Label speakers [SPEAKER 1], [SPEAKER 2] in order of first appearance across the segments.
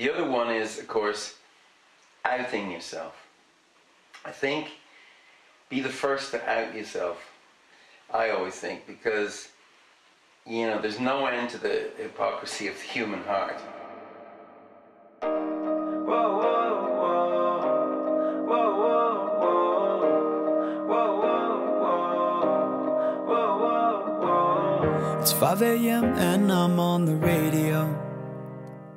[SPEAKER 1] The other one is, of course, outing yourself. I think be the first to out yourself. I always think because you know there's no end to the hypocrisy of the human heart.
[SPEAKER 2] It's 5 a.m. and I'm on the radio.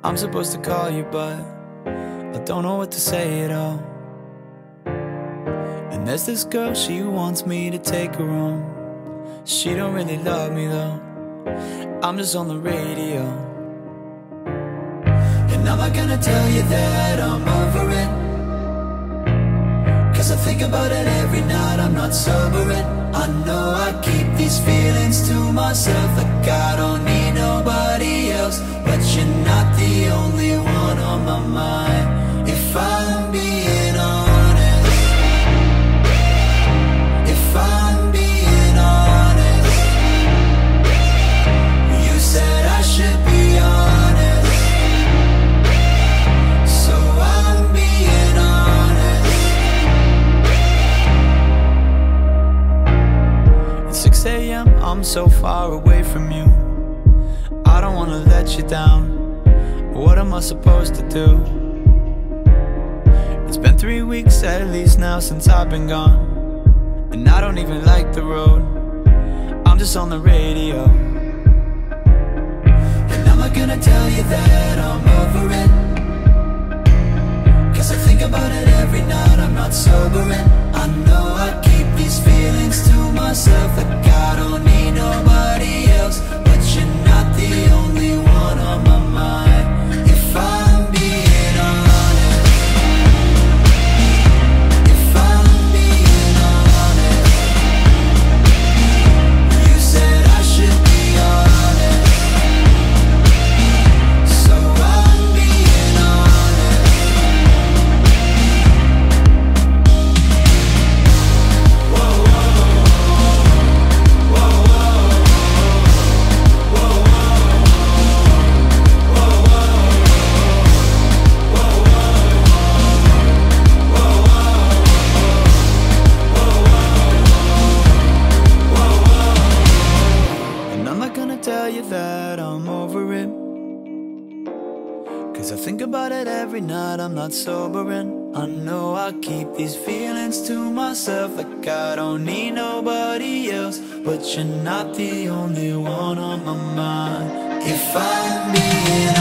[SPEAKER 2] I'm supposed to call you, but I don't know what to say at all. And there's this girl, she wants me to take her home. She don't really love me though. I'm just on the radio. And I'm not gonna tell you that I'm over it. Cause I think about it every night, I'm not sobering. I know I keep these feelings to myself 6 a.m., I'm so far away from you. I don't wanna let you down. What am I supposed to do? It's been three weeks at least now since I've been gone. And I don't even like the road. I'm just on the radio. And I'm not gonna tell you that I'm over it. Cause I think about it every night, I'm not sobering. Cause I think about it every night, I'm not sobering. I know I keep these feelings to myself, like I don't need nobody else. But you're not the only one on my mind. If I'm being.